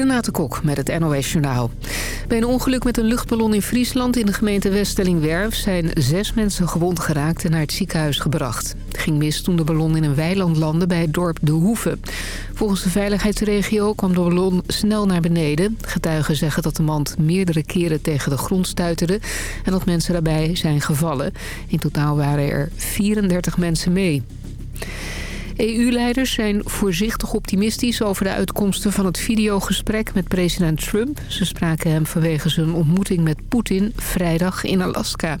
Renate Kok met het NOS Journaal. Bij een ongeluk met een luchtballon in Friesland in de gemeente Westerling-Werf... zijn zes mensen gewond geraakt en naar het ziekenhuis gebracht. Het ging mis toen de ballon in een weiland landde bij het dorp De Hoeve. Volgens de veiligheidsregio kwam de ballon snel naar beneden. Getuigen zeggen dat de mand meerdere keren tegen de grond stuiterde... en dat mensen daarbij zijn gevallen. In totaal waren er 34 mensen mee. EU-leiders zijn voorzichtig optimistisch over de uitkomsten van het videogesprek met president Trump. Ze spraken hem vanwege zijn ontmoeting met Poetin vrijdag in Alaska.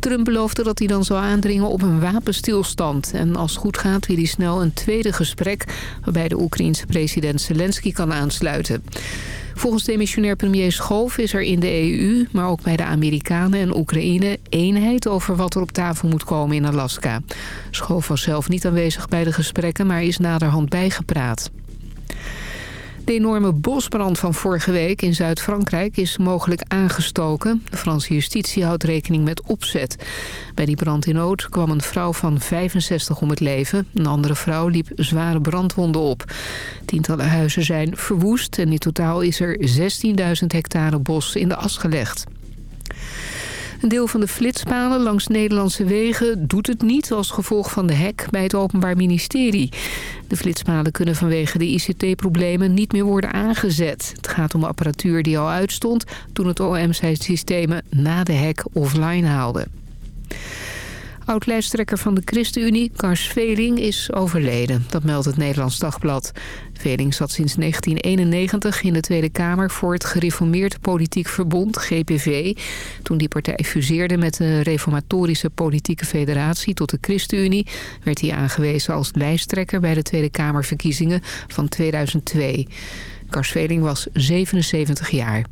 Trump beloofde dat hij dan zou aandringen op een wapenstilstand. En als het goed gaat wil hij snel een tweede gesprek waarbij de Oekraïense president Zelensky kan aansluiten. Volgens demissionair premier Schoof is er in de EU, maar ook bij de Amerikanen en Oekraïne... eenheid over wat er op tafel moet komen in Alaska. Schoof was zelf niet aanwezig bij de gesprekken, maar is naderhand bijgepraat. De enorme bosbrand van vorige week in Zuid-Frankrijk is mogelijk aangestoken. De Franse justitie houdt rekening met opzet. Bij die brand in Oud kwam een vrouw van 65 om het leven. Een andere vrouw liep zware brandwonden op. Tientallen huizen zijn verwoest en in totaal is er 16.000 hectare bos in de as gelegd. Een deel van de flitspalen langs Nederlandse wegen doet het niet als gevolg van de hek bij het Openbaar Ministerie. De flitspalen kunnen vanwege de ICT-problemen niet meer worden aangezet. Het gaat om apparatuur die al uitstond toen het OM zijn systemen na de hek offline haalde. Oud-lijsttrekker van de ChristenUnie, Kars Veling, is overleden. Dat meldt het Nederlands Dagblad. Veling zat sinds 1991 in de Tweede Kamer voor het Gereformeerd Politiek Verbond, GPV. Toen die partij fuseerde met de Reformatorische Politieke Federatie tot de ChristenUnie... werd hij aangewezen als lijsttrekker bij de Tweede Kamerverkiezingen van 2002. Kars Veling was 77 jaar.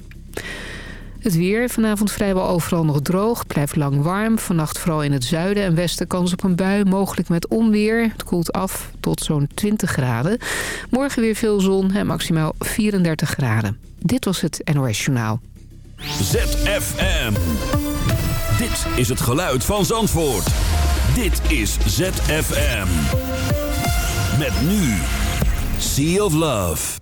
Het weer, vanavond vrijwel overal nog droog. Blijft lang warm. Vannacht vooral in het zuiden en westen kans op een bui. Mogelijk met onweer. Het koelt af tot zo'n 20 graden. Morgen weer veel zon en maximaal 34 graden. Dit was het NOS Journaal. ZFM. Dit is het geluid van Zandvoort. Dit is ZFM. Met nu. Sea of Love.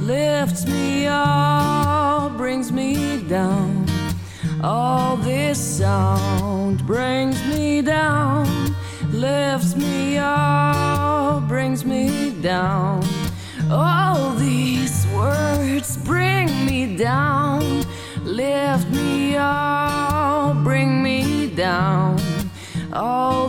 Lifts me up, brings me down. All this sound brings me down, lifts me up, brings me down. All these words bring me down, lift me up, bring me down. All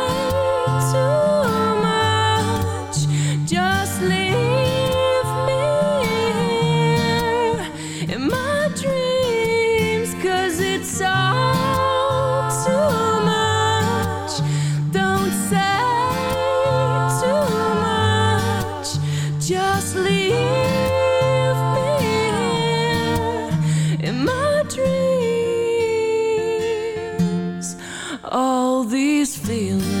These feelings.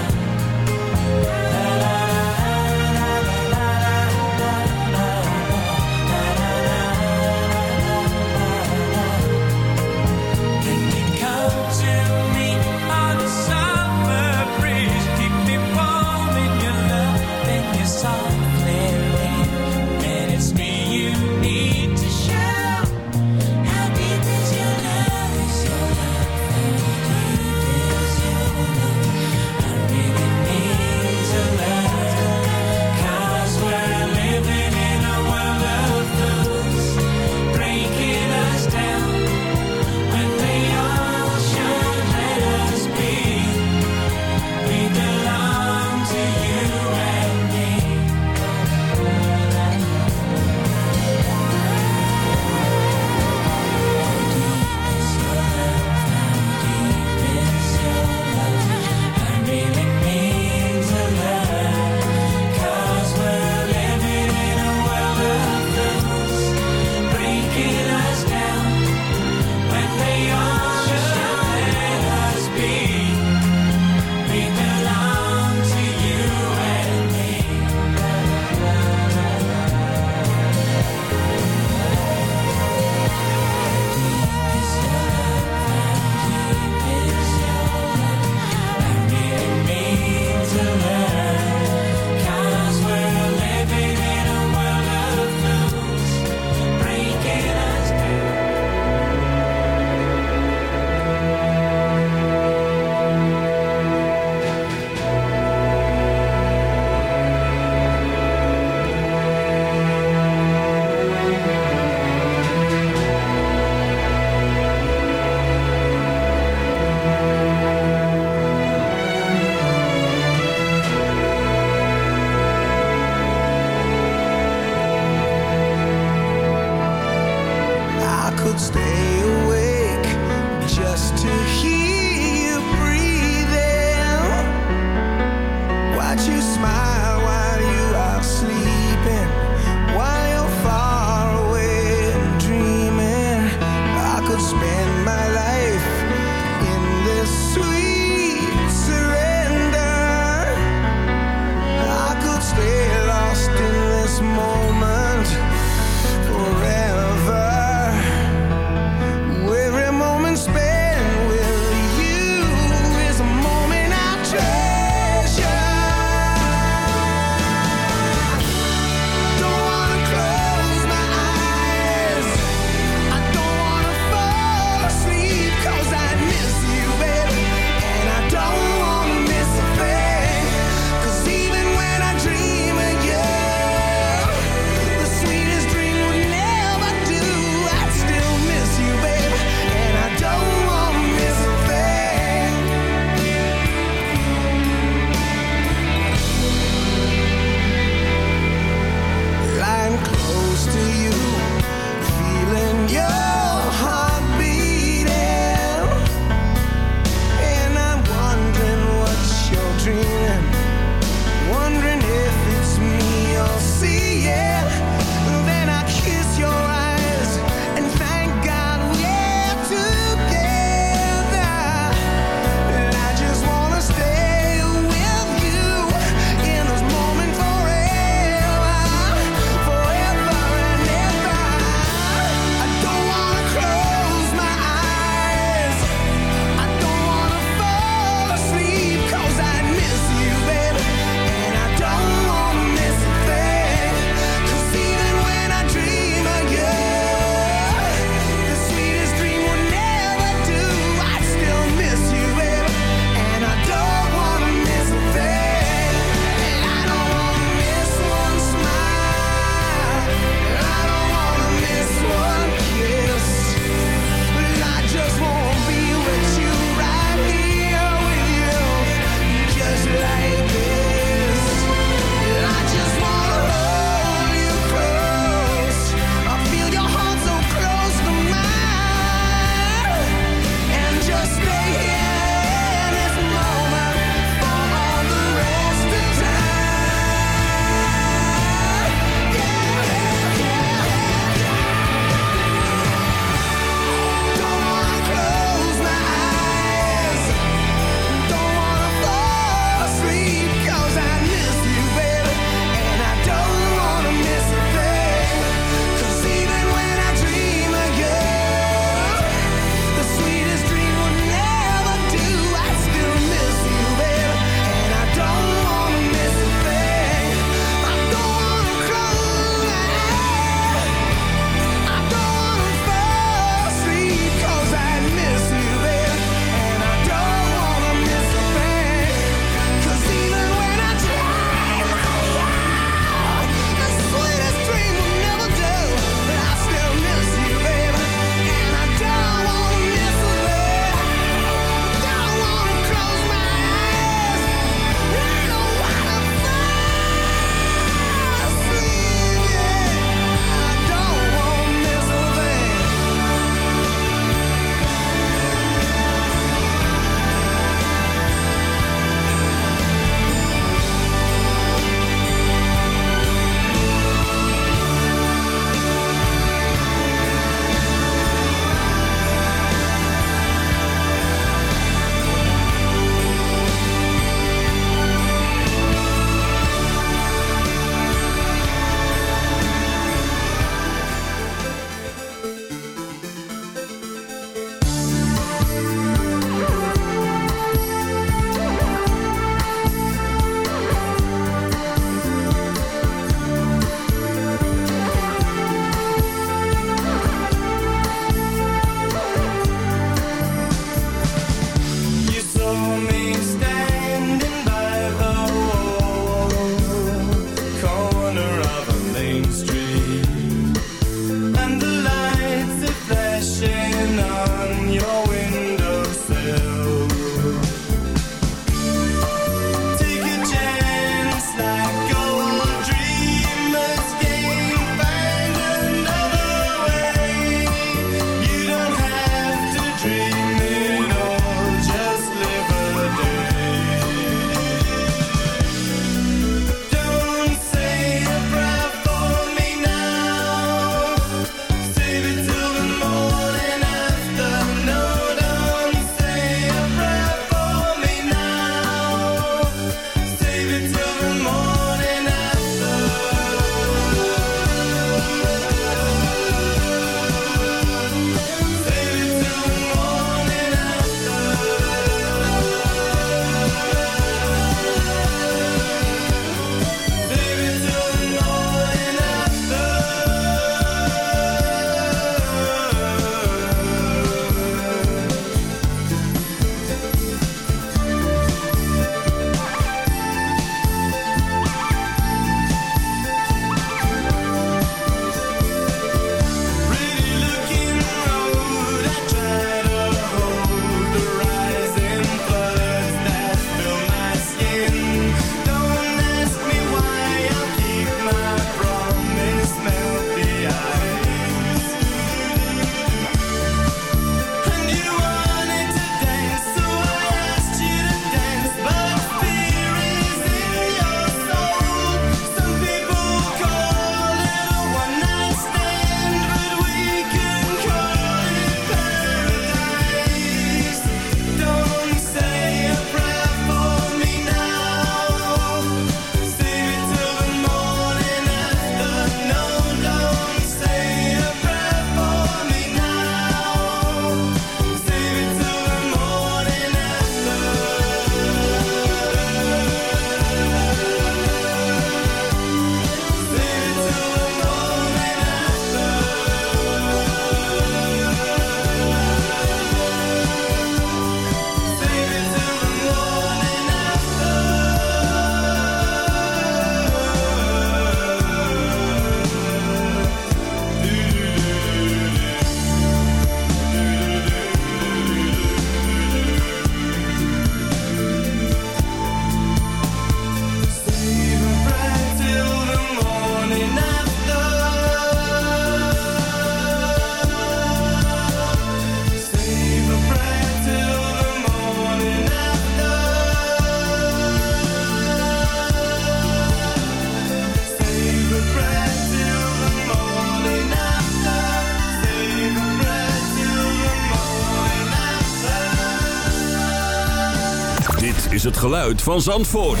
is het geluid van Zandvoort.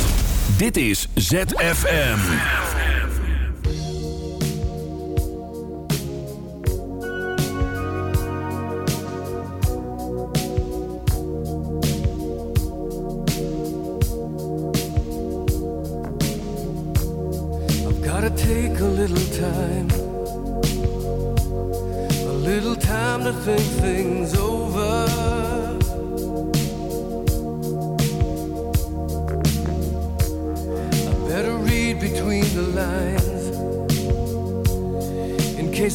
Dit is ZFM. I've gotta take a little time. A little time to think things over.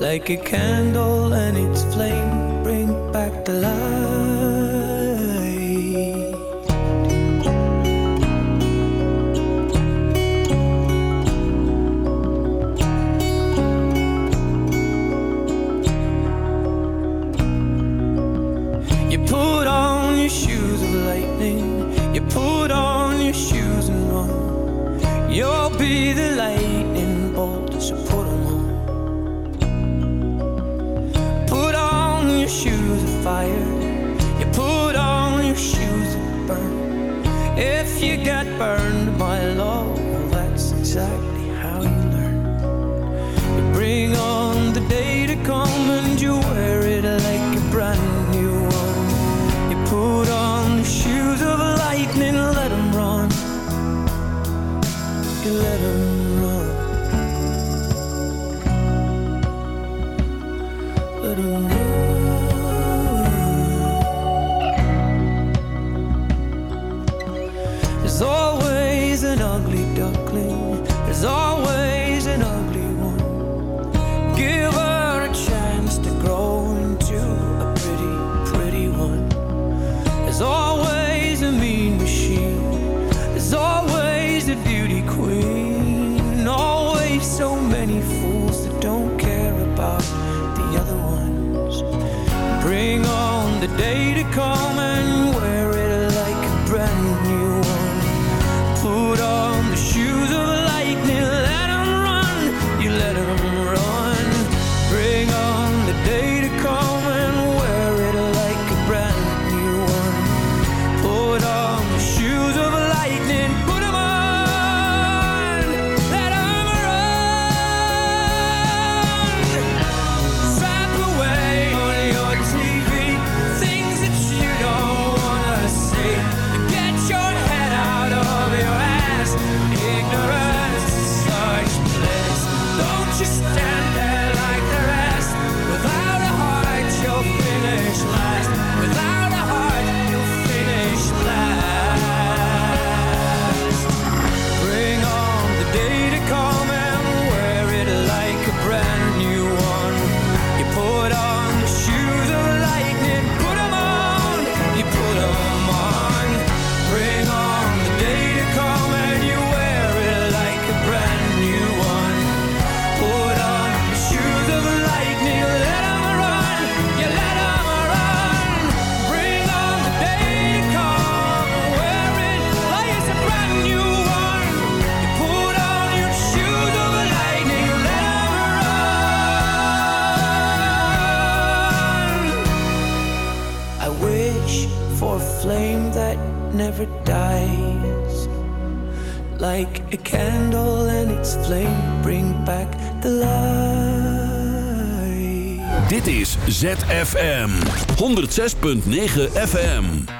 like a candle and its flame bring back the light. You put on your shoes of lightning, you put on your shoes and run. You'll be the light. fire. You put on your shoes and burn. If you get burned, my love, that's exactly. FM 106.9 FM.